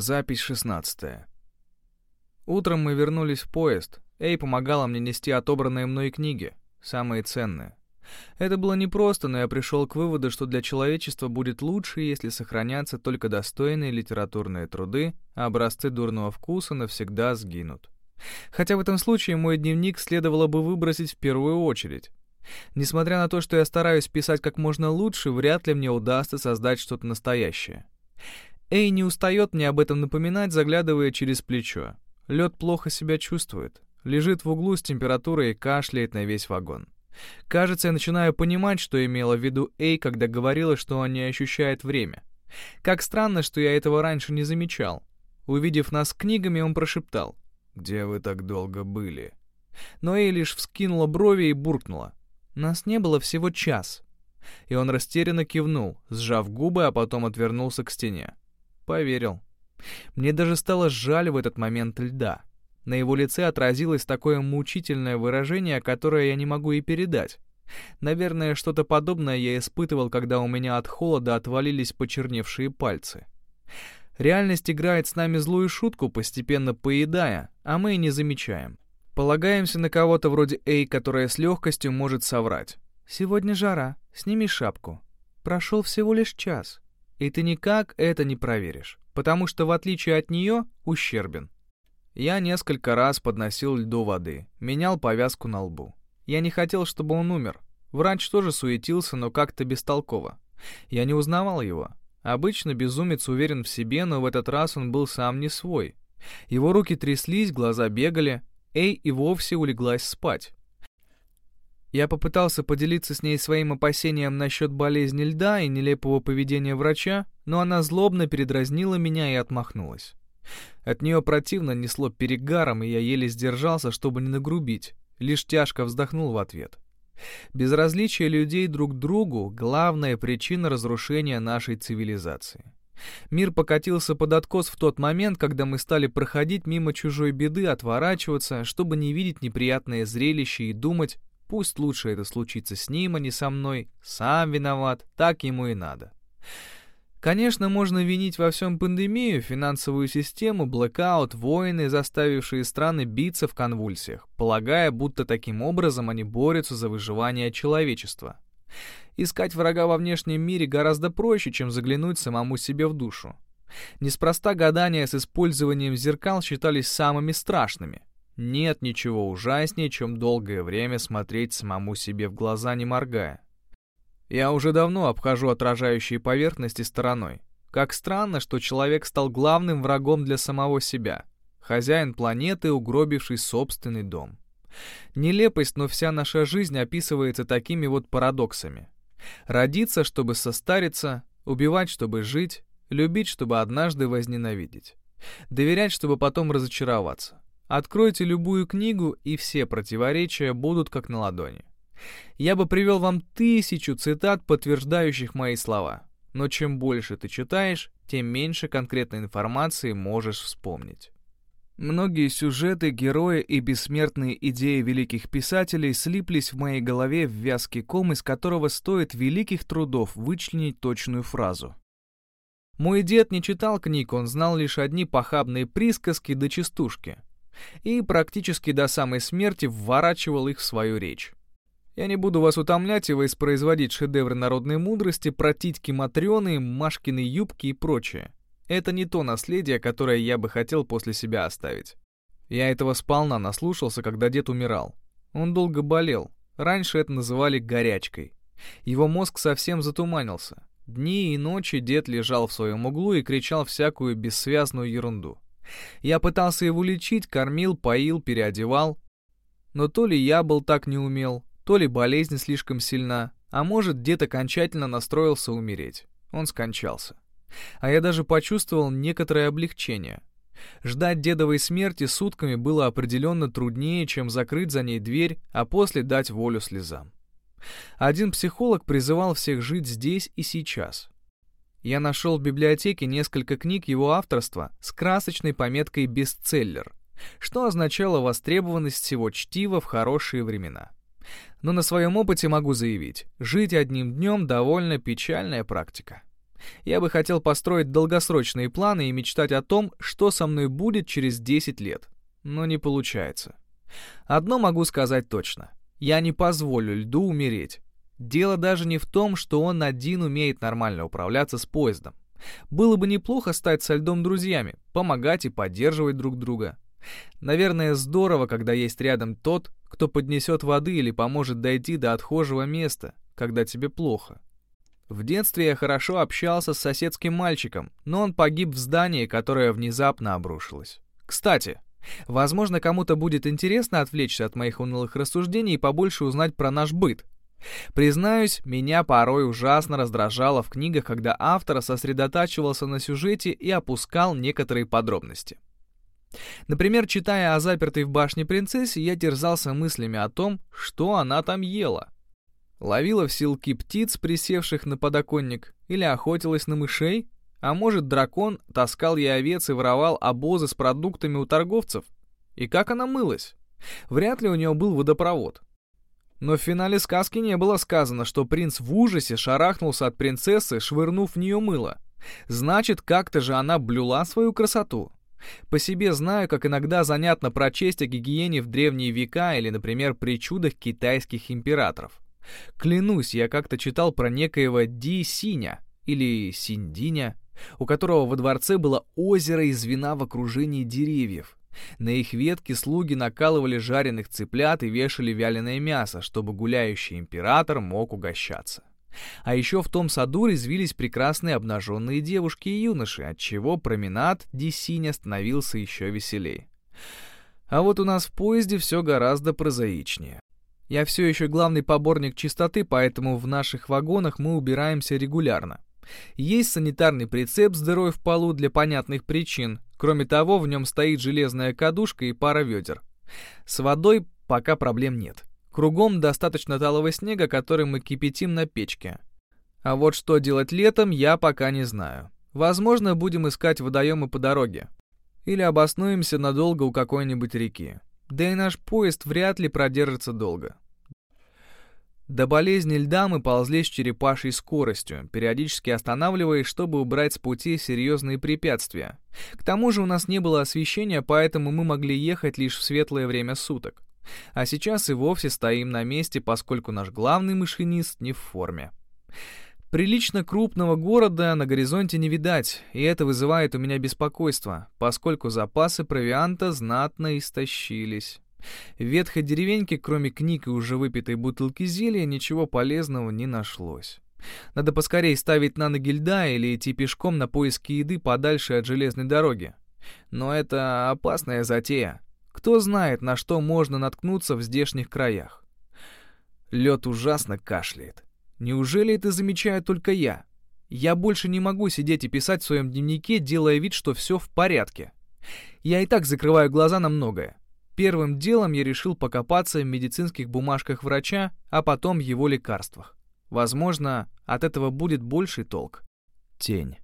Запись 16. Утром мы вернулись в поезд. Эй помогала мне нести отобранные мной книги, самые ценные. Это было непросто, но я пришел к выводу, что для человечества будет лучше, если сохранятся только достойные литературные труды, а образцы дурного вкуса навсегда сгинут. Хотя в этом случае мой дневник следовало бы выбросить в первую очередь. Несмотря на то, что я стараюсь писать как можно лучше, вряд ли мне удастся создать что-то настоящее. Эй не устает мне об этом напоминать, заглядывая через плечо. Лед плохо себя чувствует. Лежит в углу с температурой и кашляет на весь вагон. Кажется, я начинаю понимать, что имела в виду Эй, когда говорила, что он не ощущает время. Как странно, что я этого раньше не замечал. Увидев нас с книгами, он прошептал. «Где вы так долго были?» Но Эй лишь вскинула брови и буркнула. «Нас не было всего час». И он растерянно кивнул, сжав губы, а потом отвернулся к стене. Поверил. Мне даже стало жаль в этот момент льда. На его лице отразилось такое мучительное выражение, которое я не могу и передать. Наверное, что-то подобное я испытывал, когда у меня от холода отвалились почерневшие пальцы. Реальность играет с нами злую шутку, постепенно поедая, а мы и не замечаем. Полагаемся на кого-то вроде Эй, которая с легкостью может соврать. «Сегодня жара, сними шапку. Прошел всего лишь час, и ты никак это не проверишь, потому что в отличие от нее ущербен». Я несколько раз подносил льду воды, менял повязку на лбу. Я не хотел, чтобы он умер. Врач тоже суетился, но как-то бестолково. Я не узнавал его, Обычно безумец уверен в себе, но в этот раз он был сам не свой. Его руки тряслись, глаза бегали, Эй и вовсе улеглась спать. Я попытался поделиться с ней своим опасением насчет болезни льда и нелепого поведения врача, но она злобно передразнила меня и отмахнулась. От нее противно несло перегаром, и я еле сдержался, чтобы не нагрубить, лишь тяжко вздохнул в ответ. Безразличие людей друг к другу — главная причина разрушения нашей цивилизации. Мир покатился под откос в тот момент, когда мы стали проходить мимо чужой беды, отворачиваться, чтобы не видеть неприятное зрелище и думать, пусть лучше это случится с ним, а не со мной, сам виноват, так ему и надо. Конечно, можно винить во всем пандемию, финансовую систему, блэкаут, войны, заставившие страны биться в конвульсиях, полагая, будто таким образом они борются за выживание человечества. Искать врага во внешнем мире гораздо проще, чем заглянуть самому себе в душу. Неспроста гадания с использованием зеркал считались самыми страшными. Нет ничего ужаснее, чем долгое время смотреть самому себе в глаза, не моргая. Я уже давно обхожу отражающие поверхности стороной. Как странно, что человек стал главным врагом для самого себя. Хозяин планеты, угробивший собственный дом. Нелепость, но вся наша жизнь описывается такими вот парадоксами. Родиться, чтобы состариться, убивать, чтобы жить, любить, чтобы однажды возненавидеть. Доверять, чтобы потом разочароваться. Откройте любую книгу, и все противоречия будут как на ладони. Я бы привел вам тысячу цитат, подтверждающих мои слова. Но чем больше ты читаешь, тем меньше конкретной информации можешь вспомнить. Многие сюжеты, герои и бессмертные идеи великих писателей слиплись в моей голове в вязкий ком, из которого стоит великих трудов вычленить точную фразу. Мой дед не читал книг, он знал лишь одни похабные присказки до да частушки. И практически до самой смерти вворачивал их в свою речь. Я не буду вас утомлять и воспроизводить шедевры народной мудрости про титьки Матрёны, Машкины юбки и прочее. Это не то наследие, которое я бы хотел после себя оставить. Я этого сполна наслушался, когда дед умирал. Он долго болел. Раньше это называли горячкой. Его мозг совсем затуманился. Дни и ночи дед лежал в своем углу и кричал всякую бессвязную ерунду. Я пытался его лечить, кормил, поил, переодевал. Но то ли я был так неумел, то ли болезнь слишком сильна, а может, дед окончательно настроился умереть. Он скончался. А я даже почувствовал некоторое облегчение. Ждать дедовой смерти сутками было определенно труднее, чем закрыть за ней дверь, а после дать волю слезам. Один психолог призывал всех жить здесь и сейчас. Я нашел в библиотеке несколько книг его авторства с красочной пометкой «бестселлер», что означало востребованность всего чтива в хорошие времена но на своем опыте могу заявить, жить одним днем довольно печальная практика. Я бы хотел построить долгосрочные планы и мечтать о том, что со мной будет через 10 лет. Но не получается. Одно могу сказать точно. Я не позволю льду умереть. Дело даже не в том, что он один умеет нормально управляться с поездом. Было бы неплохо стать со льдом друзьями, помогать и поддерживать друг друга. Наверное, здорово, когда есть рядом тот, кто поднесет воды или поможет дойти до отхожего места, когда тебе плохо. В детстве я хорошо общался с соседским мальчиком, но он погиб в здании, которое внезапно обрушилось. Кстати, возможно, кому-то будет интересно отвлечься от моих унылых рассуждений и побольше узнать про наш быт. Признаюсь, меня порой ужасно раздражало в книгах, когда автор сосредотачивался на сюжете и опускал некоторые подробности. Например, читая о запертой в башне принцессе, я терзался мыслями о том, что она там ела. Ловила в силки птиц, присевших на подоконник, или охотилась на мышей? А может, дракон таскал ей овец и воровал обозы с продуктами у торговцев? И как она мылась? Вряд ли у нее был водопровод. Но в финале сказки не было сказано, что принц в ужасе шарахнулся от принцессы, швырнув в нее мыло. Значит, как-то же она блюла свою красоту. По себе знаю, как иногда занятно прочесть о гигиене в древние века или, например, причудах китайских императоров. Клянусь, я как-то читал про некоего Ди Синя или Синдиня, у которого во дворце было озеро из вина в окружении деревьев. На их ветки слуги накалывали жареных цыплят и вешали вяленое мясо, чтобы гуляющий император мог угощаться. А еще в том саду резвились прекрасные обнаженные девушки и юноши, отчего променад Десиня становился еще веселее. А вот у нас в поезде все гораздо прозаичнее. Я все еще главный поборник чистоты, поэтому в наших вагонах мы убираемся регулярно. Есть санитарный прицеп с дырой в полу для понятных причин. Кроме того, в нем стоит железная кадушка и пара ведер. С водой пока проблем нет. Кругом достаточно талого снега, который мы кипятим на печке. А вот что делать летом, я пока не знаю. Возможно, будем искать водоемы по дороге. Или обоснуемся надолго у какой-нибудь реки. Да и наш поезд вряд ли продержится долго. До болезни льда мы ползли с черепашьей скоростью, периодически останавливаясь, чтобы убрать с пути серьезные препятствия. К тому же у нас не было освещения, поэтому мы могли ехать лишь в светлое время суток. А сейчас и вовсе стоим на месте, поскольку наш главный машинист не в форме. Прилично крупного города на горизонте не видать, и это вызывает у меня беспокойство, поскольку запасы провианта знатно истощились. В ветхой деревеньке, кроме книг и уже выпитой бутылки зелья, ничего полезного не нашлось. Надо поскорее ставить на ноги льда или идти пешком на поиски еды подальше от железной дороги. Но это опасная затея. Кто знает, на что можно наткнуться в здешних краях. Лед ужасно кашляет. Неужели это замечаю только я? Я больше не могу сидеть и писать в своем дневнике, делая вид, что все в порядке. Я и так закрываю глаза на многое. Первым делом я решил покопаться в медицинских бумажках врача, а потом его лекарствах. Возможно, от этого будет больший толк. Тень.